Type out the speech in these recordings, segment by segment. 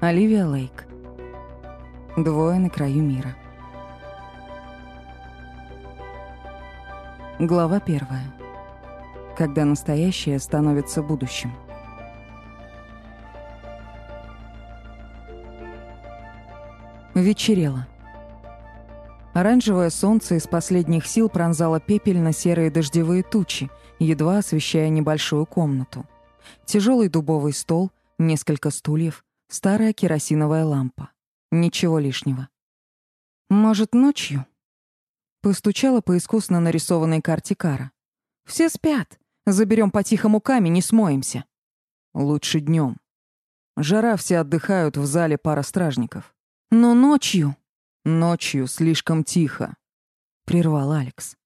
Оливия Лейк. Двое на краю мира. Глава первая. Когда настоящее становится будущим. Вечерело. Оранжевое солнце из последних сил пронзало пепельно-серые дождевые тучи, едва освещая небольшую комнату. Тяжелый дубовый стол, несколько стульев, старая керосиновая лампа. Ничего лишнего. Может, ночью? Постучала по искусно нарисованной карте Кара. Все спят. Заберем по-тихому камень и смоемся. Лучше днем. Жара все отдыхают в зале пара стражников. Но ночью... Ночью слишком тихо. Прервал Алекс.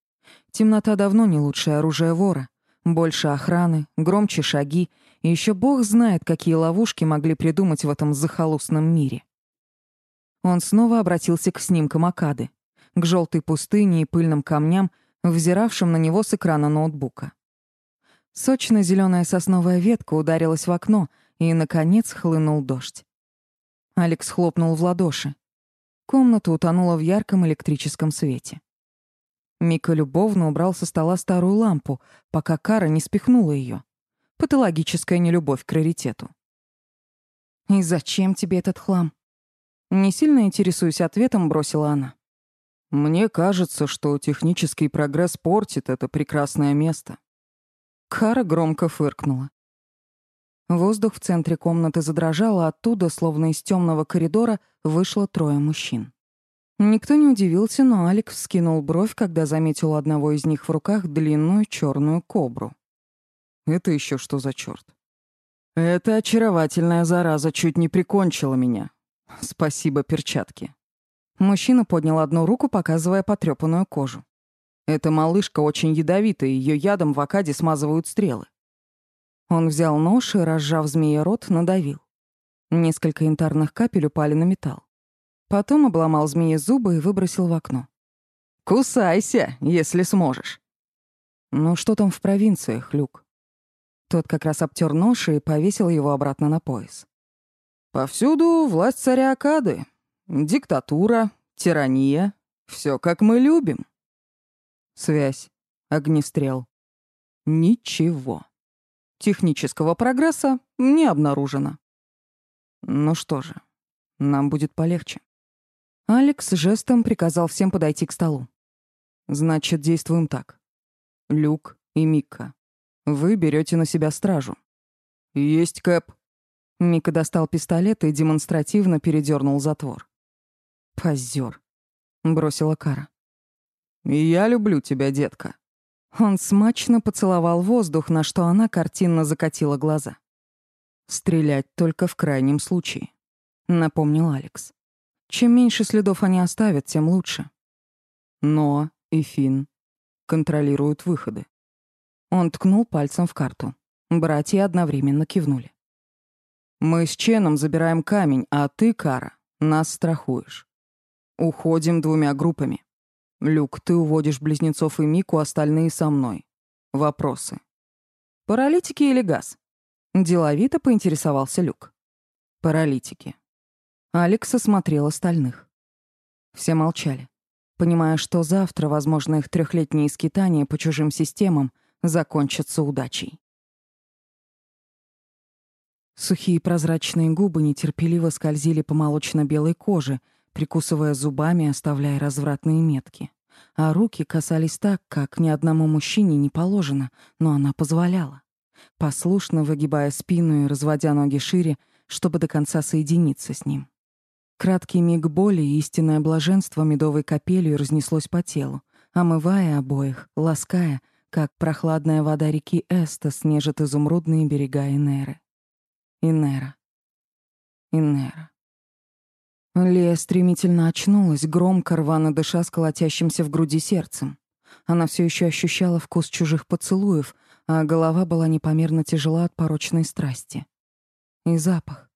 Темнота давно не лучшее оружие вора. Больше охраны, громче шаги, и еще бог знает, какие ловушки могли придумать в этом захолустном мире. Он снова обратился к снимкам Акады, к желтой пустыне и пыльным камням, взиравшим на него с экрана ноутбука. сочно зеленая сосновая ветка ударилась в окно, и, наконец, хлынул дождь. Алекс хлопнул в ладоши. Комната утонула в ярком электрическом свете. Мика любовно убрал со стола старую лампу, пока Кара не спихнула ее. Патологическая нелюбовь к раритету. «И зачем тебе этот хлам?» Не сильно интересуюсь ответом, бросила она. «Мне кажется, что технический прогресс портит это прекрасное место». Кара громко фыркнула. Воздух в центре комнаты задрожал, а оттуда, словно из темного коридора, вышло трое мужчин. Никто не удивился, но Алекс вскинул бровь, когда заметил одного из них в руках длинную черную кобру. Это еще что за черт? Эта очаровательная зараза чуть не прикончила меня. Спасибо, перчатки. Мужчина поднял одну руку, показывая потрепанную кожу. Эта малышка очень ядовитая, ее ядом в Акаде смазывают стрелы. Он взял нож и, разжав змея рот, надавил. Несколько янтарных капель упали на металл. Потом обломал змеи зубы и выбросил в окно. «Кусайся, если сможешь». «Ну что там в провинциях, Люк?» Тот как раз обтер нож и повесил его обратно на пояс. «Повсюду власть царя Акады. Диктатура, тирания. Все как мы любим». Связь. Огнестрел. Ничего. Технического прогресса не обнаружено. Ну что же, нам будет полегче. Алекс жестом приказал всем подойти к столу. «Значит, действуем так. Люк и Мика. Вы берете на себя стражу». «Есть, Кэп». Мика достал пистолет и демонстративно передернул затвор. «Позёр», — бросила Кара. «Я люблю тебя, детка». Он смачно поцеловал воздух, на что она картинно закатила глаза. «Стрелять только в крайнем случае», — напомнил Алекс. Чем меньше следов они оставят, тем лучше. Ноа и Финн контролируют выходы. Он ткнул пальцем в карту. Братья одновременно кивнули. «Мы с Ченом забираем камень, а ты, Кара, нас страхуешь. Уходим двумя группами. Люк, ты уводишь близнецов и Мику, остальные со мной. Вопросы. Паралитики или газ?» Деловито поинтересовался Люк. Паралитики. Алекс осмотрел остальных. Все молчали, понимая, что завтра, возможно, их трехлетние скитания по чужим системам закончатся удачей. Сухие прозрачные губы нетерпеливо скользили по молочно-белой коже, прикусывая зубами, оставляя развратные метки. А руки касались так, как ни одному мужчине не положено, но она позволяла. Послушно выгибая спину и разводя ноги шире, чтобы до конца соединиться с ним. Краткий миг боли и истинное блаженство медовой капелью разнеслось по телу, омывая обоих, лаская, как прохладная вода реки Эстас нежит изумрудные берега Инеры. Инера. Инера. Лея стремительно очнулась, громко рвано дыша с колотящимся в груди сердцем. Она все еще ощущала вкус чужих поцелуев, а голова была непомерно тяжела от порочной страсти. И запах.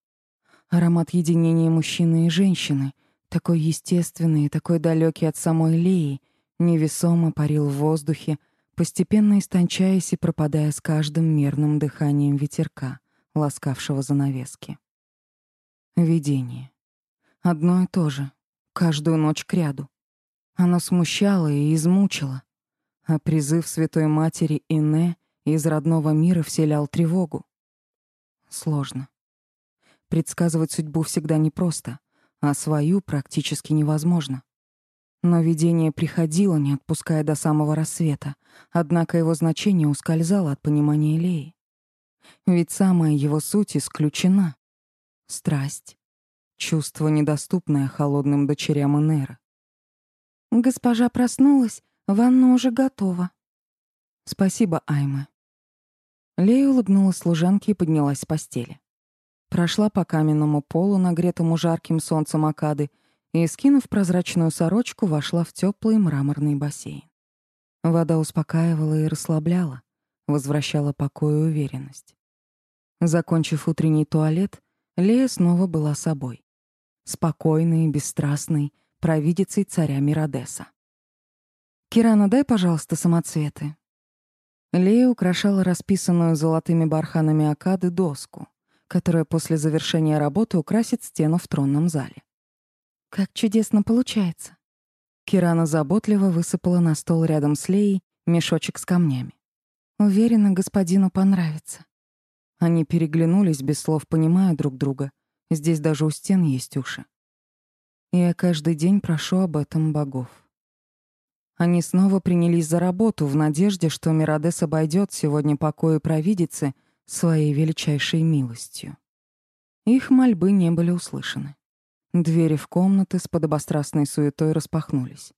Аромат единения мужчины и женщины, такой естественный и такой далекий от самой Леи, невесомо парил в воздухе, постепенно истончаясь и пропадая с каждым мерным дыханием ветерка, ласкавшего занавески. Видение. Одно и то же. Каждую ночь к ряду. Оно смущало и измучило. А призыв Святой Матери Ине из родного мира вселял тревогу. Сложно. Предсказывать судьбу всегда непросто, а свою практически невозможно. Но видение приходило, не отпуская до самого рассвета, однако его значение ускользало от понимания Леи. Ведь самая его суть исключена. Страсть. Чувство, недоступное холодным дочерям Энера. «Госпожа проснулась, ванна уже готова». «Спасибо, Айма». Лея улыбнулась служанке и поднялась с постели. Прошла по каменному полу, нагретому жарким солнцем Акады, и, скинув прозрачную сорочку, вошла в теплый мраморный бассейн. Вода успокаивала и расслабляла, возвращала покой и уверенность. Закончив утренний туалет, Лея снова была собой. Спокойной, бесстрастной, провидицей царя Миродеса. «Кирана, дай, пожалуйста, самоцветы». Лея украшала расписанную золотыми барханами акады доску, которая после завершения работы украсит стену в тронном зале. Как чудесно получается. Кирана заботливо высыпала на стол рядом с Леей мешочек с камнями. Уверена, господину понравится. Они переглянулись, без слов понимая друг друга. Здесь даже у стен есть уши. Я каждый день прошу об этом богов. Они снова принялись за работу в надежде, что Миродес обойдет сегодня покои провидицы своей величайшей милостью. Их мольбы не были услышаны. Двери в комнаты с подобострастной суетой распахнулись.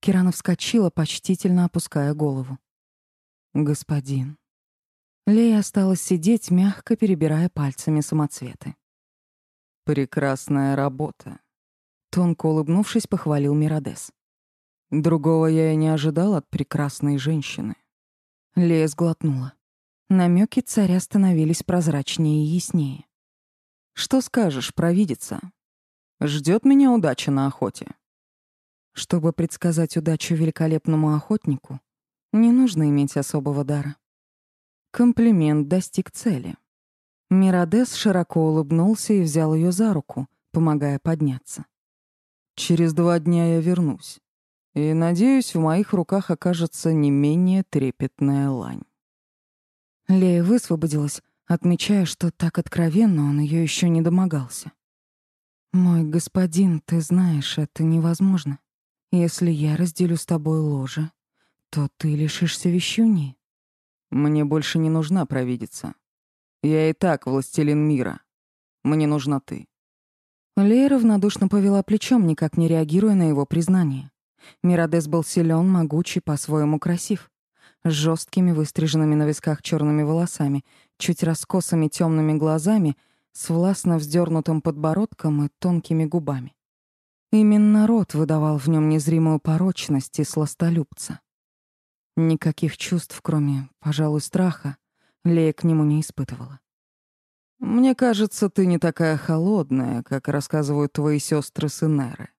Кирана вскочила, почтительно опуская голову. «Господин». Лея осталась сидеть, мягко перебирая пальцами самоцветы. «Прекрасная работа», — тонко улыбнувшись, похвалил Миродес. «Другого я и не ожидал от прекрасной женщины». Лея сглотнула. Намеки царя становились прозрачнее и яснее. «Что скажешь, провидица? Ждет меня удача на охоте. Чтобы предсказать удачу великолепному охотнику, не нужно иметь особого дара. Комплимент достиг цели. Миродес широко улыбнулся и взял ее за руку, помогая подняться. «Через два дня я вернусь, и, надеюсь, в моих руках окажется не менее трепетная лань». Лея высвободилась, отмечая, что так откровенно он ее еще не домогался. «Мой господин, ты знаешь, это невозможно. Если я разделю с тобой ложе, то ты лишишься вещуни». «Мне больше не нужна провидица. Я и так властелин мира. Мне нужна ты». Лея равнодушно повела плечом, никак не реагируя на его признание. Миродес был силен, могучий, по-своему красив. С жесткими, выстриженными на висках черными волосами, чуть раскосыми темными глазами — с властно вздернутым подбородком и тонкими губами. Именно рот выдавал в нем незримую порочность и сластолюбца. Никаких чувств, кроме, пожалуй, страха, Лея к нему не испытывала. «Мне кажется, ты не такая холодная, как рассказывают твои сестры Синеры».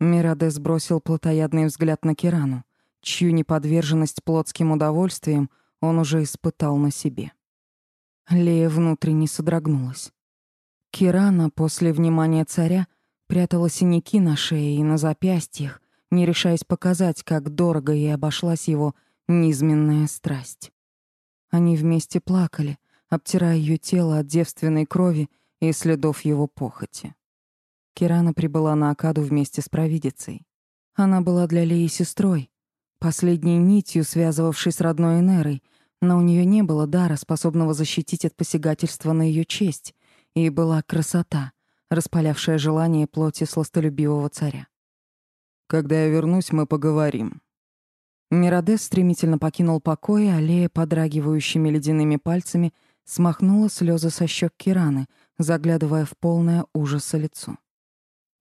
Мирадес бросил плотоядный взгляд на Кирану, чью неподверженность плотским удовольствиям он уже испытал на себе. Лея внутренне содрогнулась. Кирана после внимания царя прятала синяки на шее и на запястьях, не решаясь показать, как дорого ей обошлась его низменная страсть. Они вместе плакали, обтирая ее тело от девственной крови и следов его похоти. Кирана прибыла на Акаду вместе с провидицей. Она была для Леи сестрой, последней нитью, связывавшей с родной Энерой — но у нее не было дара, способного защитить от посягательства на ее честь, и была красота, распалявшая желание плоти сластолюбивого царя. «Когда я вернусь, мы поговорим». Миродес стремительно покинул покой, а Лея, подрагивающими ледяными пальцами, смахнула слезы со щек Кираны, заглядывая в полное ужаса лицо.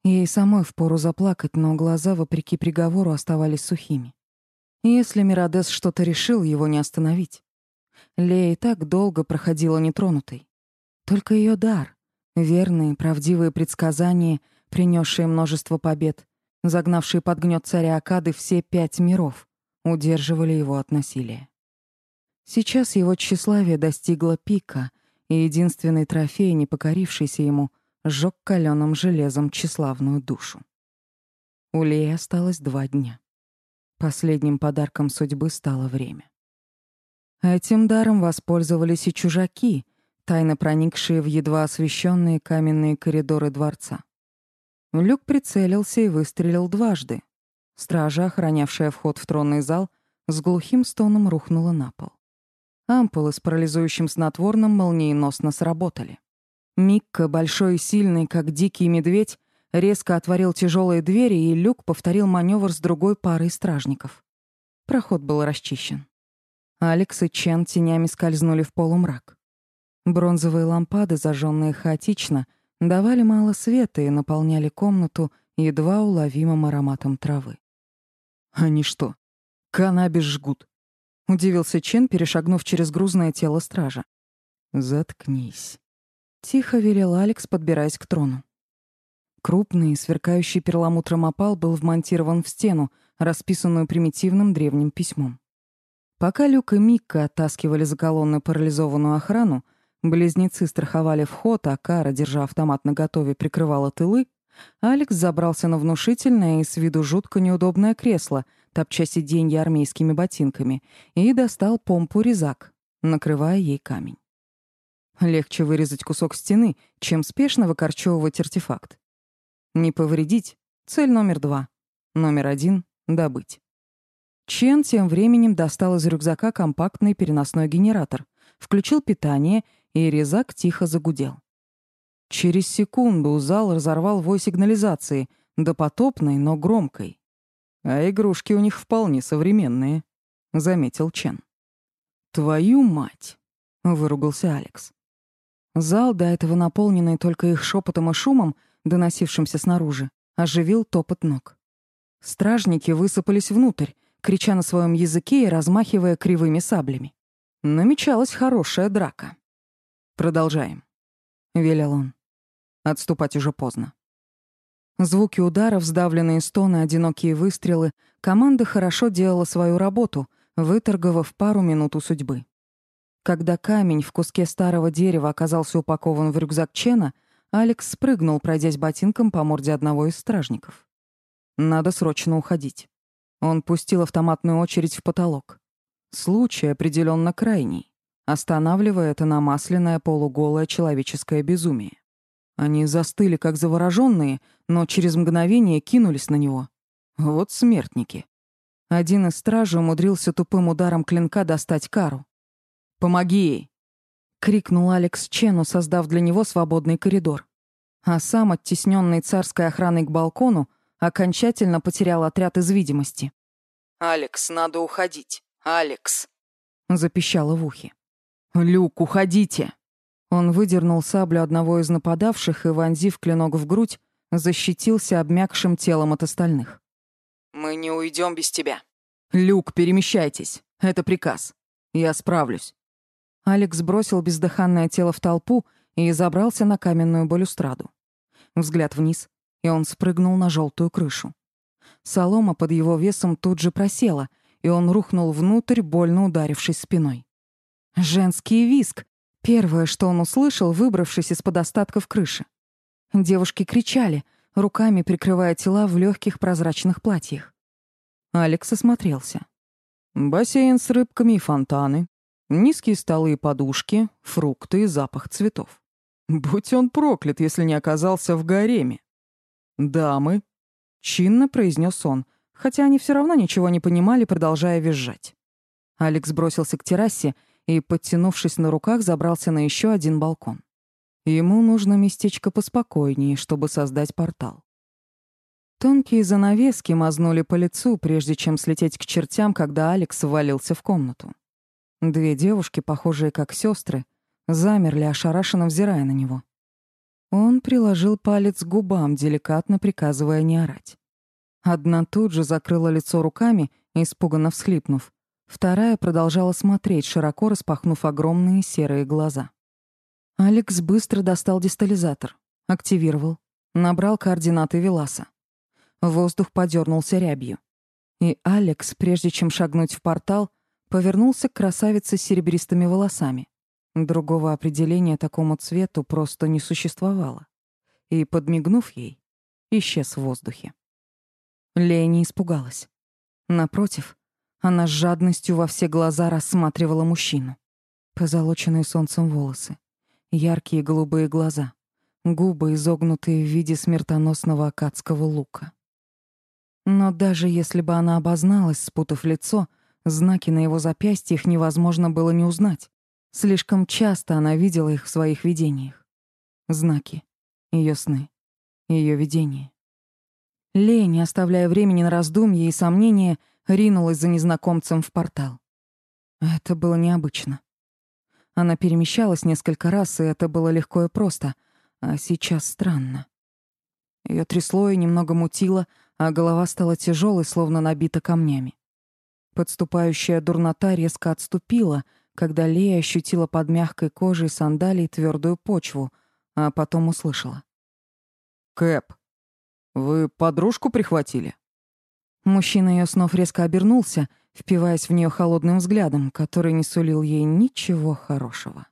Ей самой впору заплакать, но глаза, вопреки приговору, оставались сухими. Если Миродес что-то решил, его не остановить. Лея и так долго проходила нетронутой. Только ее дар, верные, правдивые предсказания, принесшие множество побед, загнавшие под гнет царя Акады все пять миров, удерживали его от насилия. Сейчас его тщеславие достигло пика, и единственный трофей, не покорившийся ему, сжёг калёным железом тщеславную душу. У Леи осталось два дня. Последним подарком судьбы стало время. Этим даром воспользовались и чужаки, тайно проникшие в едва освещенные каменные коридоры дворца. Люк прицелился и выстрелил дважды. Стража, охранявшая вход в тронный зал, с глухим стоном рухнула на пол. Ампулы с парализующим снотворным молниеносно сработали. Микка, большой и сильный, как дикий медведь, резко отворил тяжелые двери, и Люк повторил маневр с другой парой стражников. Проход был расчищен. Алекс и Чен тенями скользнули в полумрак. Бронзовые лампады, зажженные хаотично, давали мало света и наполняли комнату едва уловимым ароматом травы. «Они что, каннабис жгут?» — удивился Чен, перешагнув через грузное тело стража. «Заткнись», — тихо велел Алекс, подбираясь к трону. Крупный, сверкающий перламутром опал был вмонтирован в стену, расписанную примитивным древним письмом. Пока Люк и Микка оттаскивали за колонны парализованную охрану, близнецы страховали вход, а Кара, держа автомат наготове, прикрывала тылы, Алекс забрался на внушительное и с виду жутко неудобное кресло, топча сиденье армейскими ботинками, и достал помпу-резак, накрывая ей камень. Легче вырезать кусок стены, чем спешно выкорчевывать артефакт. Не повредить — цель номер два. Номер один — добыть. Чен тем временем достал из рюкзака компактный переносной генератор, включил питание, и резак тихо загудел. Через секунду зал разорвал вой сигнализации, допотопной, но громкой. «А игрушки у них вполне современные», — заметил Чен. «Твою мать!» — выругался Алекс. Зал, до этого наполненный только их шепотом и шумом, доносившимся снаружи, оживил топот ног. Стражники высыпались внутрь, крича на своем языке и размахивая кривыми саблями. Намечалась хорошая драка. «Продолжаем», — велел он. Отступать уже поздно. Звуки ударов, сдавленные стоны, одинокие выстрелы. Команда хорошо делала свою работу, выторговав пару минут у судьбы. Когда камень в куске старого дерева оказался упакован в рюкзак Чена — Алекс спрыгнул, пройдясь ботинком по морде одного из стражников. Надо срочно уходить. Он пустил автоматную очередь в потолок. Случай определенно крайний, останавливая это намасленное полуголое человеческое безумие. Они застыли, как завороженные, но через мгновение кинулись на него. Вот смертники. Один из стражей умудрился тупым ударом клинка достать кару. «Помоги ей!» — крикнул Алекс Чену, создав для него свободный коридор. А сам, оттесненный царской охраной к балкону, окончательно потерял отряд из видимости. «Алекс, надо уходить. Алекс!» — запищало в ухе. «Люк, уходите!» Он выдернул саблю одного из нападавших и, вонзив клинок в грудь, защитился обмякшим телом от остальных. «Мы не уйдем без тебя». «Люк, перемещайтесь. Это приказ. Я справлюсь». Алекс бросил бездыханное тело в толпу и забрался на каменную балюстраду. Взгляд вниз, и он спрыгнул на желтую крышу. Солома под его весом тут же просела, и он рухнул внутрь, больно ударившись спиной. Женский виск — первое, что он услышал, выбравшись из-под остатков крыши. Девушки кричали, руками прикрывая тела в легких прозрачных платьях. Алекс осмотрелся. Бассейн с рыбками и фонтаны, Низкие столы и подушки, фрукты и запах цветов. Будь он проклят, если не оказался в гареме. «Дамы», — чинно произнес он, хотя они все равно ничего не понимали, продолжая визжать. Алекс бросился к террасе и, подтянувшись на руках, забрался на еще один балкон. Ему нужно местечко поспокойнее, чтобы создать портал. Тонкие занавески мазнули по лицу, прежде чем слететь к чертям, когда Алекс ввалился в комнату. Две девушки, похожие как сестры, замерли, ошарашенно взирая на него. Он приложил палец к губам, деликатно приказывая не орать. Одна тут же закрыла лицо руками, испуганно всхлипнув. Вторая продолжала смотреть, широко распахнув огромные серые глаза. Алекс быстро достал дистализатор, активировал, набрал координаты Веласа. Воздух подернулся рябью. И Алекс, прежде чем шагнуть в портал, Повернулся к красавице с серебристыми волосами. Другого определения такому цвету просто не существовало. и, подмигнув ей, исчез в воздухе. Лея не испугалась. Напротив, она с жадностью во все глаза рассматривала мужчину. Позолоченные солнцем волосы, яркие голубые глаза, губы, изогнутые в виде смертоносного акадского лука. Но даже если бы она обозналась, спутав лицо, знаки на его запястьях невозможно было не узнать. Слишком часто она видела их в своих видениях. Знаки, ее сны, ее видения. Лея, не оставляя времени на раздумья и сомнения, ринулась за незнакомцем в портал. Это было необычно. Она перемещалась несколько раз, и это было легко и просто, а сейчас странно. Ее трясло и немного мутило, а голова стала тяжелой, словно набита камнями. Подступающая дурнота резко отступила, когда Лея ощутила под мягкой кожей сандалий твердую почву, а потом услышала. «Кэп, вы подружку прихватили?» Мужчина ее снов резко обернулся, впиваясь в нее холодным взглядом, который не сулил ей ничего хорошего.